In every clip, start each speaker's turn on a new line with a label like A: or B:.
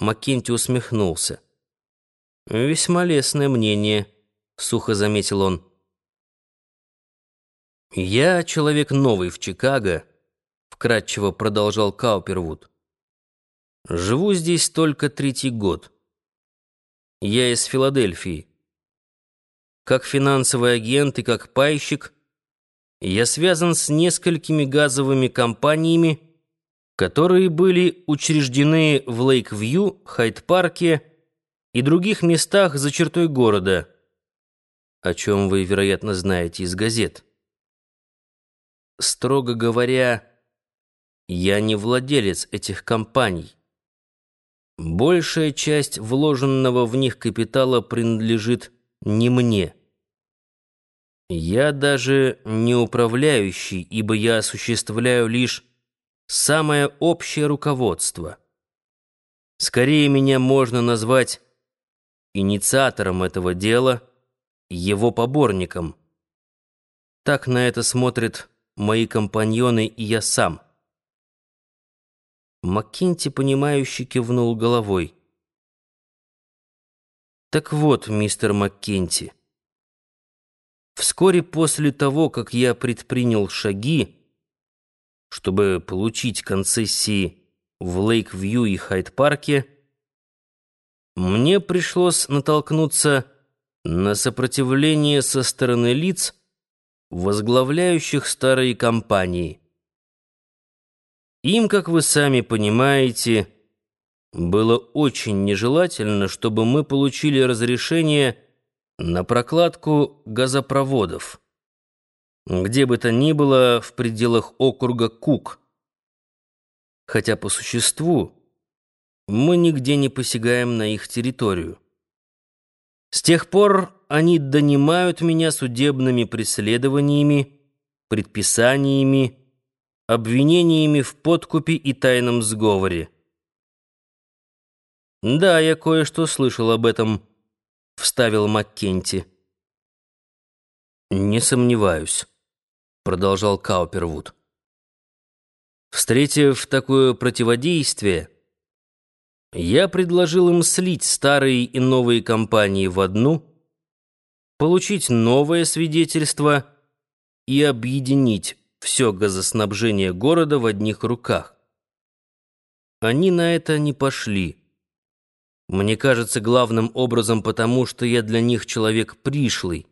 A: Маккенти усмехнулся. «Весьма лестное мнение», — сухо заметил он. «Я человек новый в Чикаго», — вкратчиво продолжал Каупервуд. «Живу здесь только третий год. Я из Филадельфии. Как финансовый агент и как пайщик я связан с несколькими газовыми компаниями, которые были учреждены в Лейк-Вью, Хайт-парке и других местах за чертой города, о чем вы, вероятно, знаете из газет. Строго говоря, я не владелец этих компаний. Большая часть вложенного в них капитала принадлежит не мне. Я даже не управляющий, ибо я осуществляю лишь самое общее руководство. Скорее меня можно назвать инициатором этого дела, его поборником. Так на это смотрят мои компаньоны и я сам. Маккинти, понимающе кивнул головой. «Так вот, мистер Маккинти, вскоре после того, как я предпринял шаги, чтобы получить концессии в Лейк-Вью и Хайт-парке, мне пришлось натолкнуться на сопротивление со стороны лиц, возглавляющих старые компании. Им, как вы сами понимаете, было очень нежелательно, чтобы мы получили разрешение на прокладку газопроводов где бы то ни было в пределах округа Кук. Хотя по существу мы нигде не посягаем на их территорию. С тех пор они донимают меня судебными преследованиями, предписаниями, обвинениями в подкупе и тайном сговоре. «Да, я кое-что слышал об этом», — вставил Маккенти. «Не сомневаюсь» продолжал Каупервуд. Встретив такое противодействие, я предложил им слить старые и новые компании в одну, получить новое свидетельство и объединить все газоснабжение города в одних руках. Они на это не пошли. Мне кажется, главным образом потому, что я для них человек пришлый.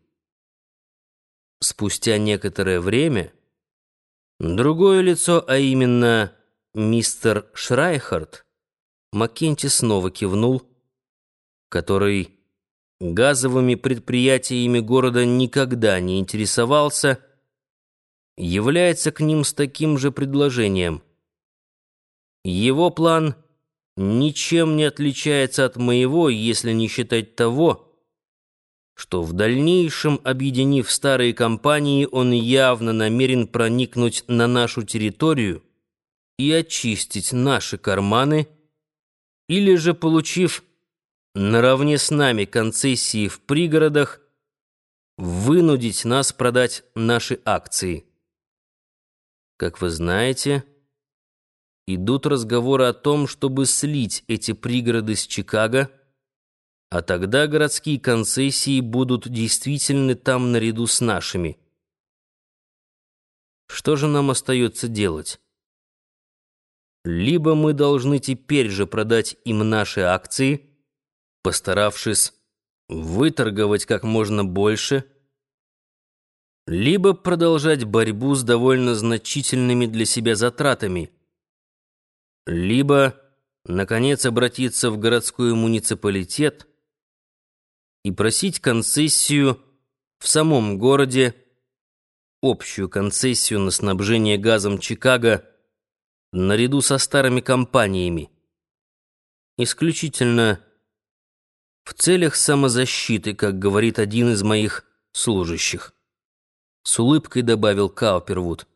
A: Спустя некоторое время другое лицо, а именно мистер Шрайхард, Маккенти снова кивнул, который газовыми предприятиями города никогда не интересовался, является к ним с таким же предложением. Его план ничем не отличается от моего, если не считать того, что в дальнейшем, объединив старые компании, он явно намерен проникнуть на нашу территорию и очистить наши карманы, или же, получив наравне с нами концессии в пригородах, вынудить нас продать наши акции. Как вы знаете, идут разговоры о том, чтобы слить эти пригороды с Чикаго – а тогда городские концессии будут действительны там наряду с нашими. Что же нам остается делать? Либо мы должны теперь же продать им наши акции, постаравшись выторговать как можно больше, либо продолжать борьбу с довольно значительными для себя затратами, либо, наконец, обратиться в городской муниципалитет – и просить концессию в самом городе, общую концессию на снабжение газом Чикаго наряду со старыми компаниями. Исключительно в целях самозащиты, как говорит один из моих служащих. С улыбкой добавил Каупервуд.